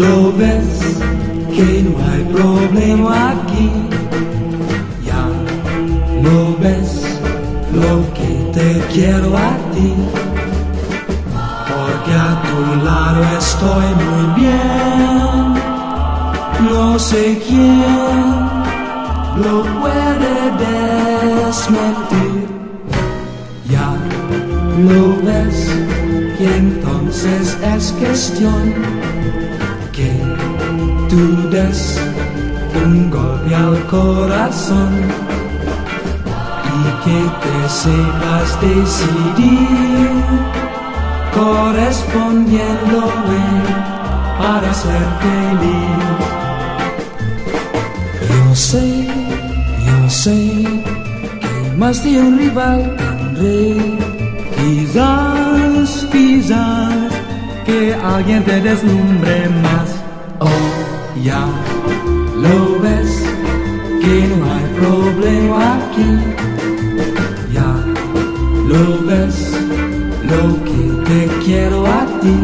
Lo ves que no hay problema aquí. Ya lo ves lo que te quiero a ti. Porque a tu lado estoy muy bien. No sé quién lo puede desmentir. Ya lo ves que entonces es cuestión que tú des un golpe al corazón y que te sepas decidir correspondiéndole para ser feliz. Yo sé, yo sé que más de un rival tendré, quizás, quizás que alguien te deslumbre más. Ya lo ves, que no hay problema aquí. Ya lo ves, lo que te quiero a ti.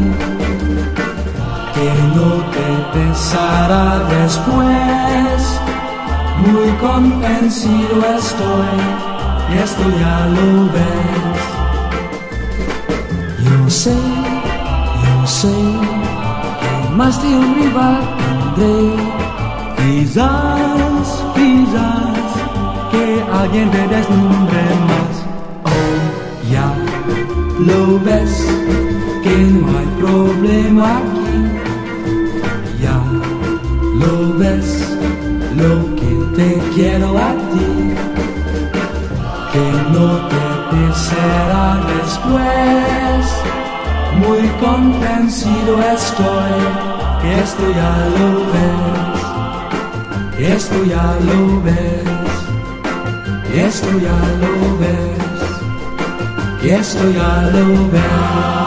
Que no te pesará después. Muy convencido estoy, y esto ya lo ves. Yo sé yo sé que más de un rival Quizás, quizás que alguien te deslumbre más. Oh, ya lo ves que no hay problema aquí. Ya lo ves lo que te quiero a ti. Que no te pesará después muy convencido estoy que esto ya lo ves, esto ya lo ves, esto ya lo ves, esto ya lo ves.